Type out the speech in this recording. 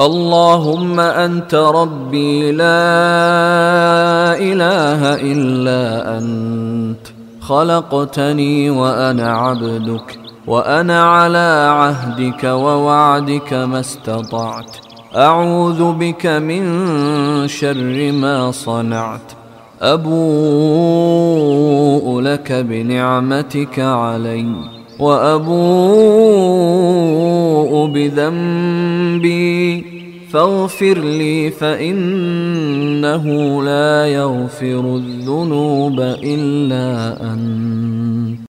اللهم أنت ربي لا إله إلا أنت. خلقتني وأنا عبدك وأنا على عهدك ووعدك ما استطعت. أعوذ بك من شر ما صنعت. أبوء لك بنعمتك علي وأبوء بذنبي فاغفر لي فإنه لا يغفر الذنوب إلا أنت.